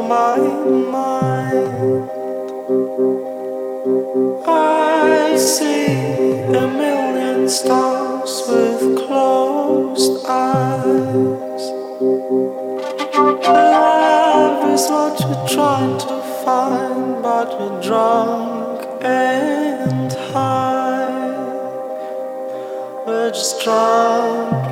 my mind. I see a million stars with closed eyes. Love is what you're trying to find, but you're drunk and high. We're just drunk.